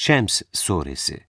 Şems Suresi.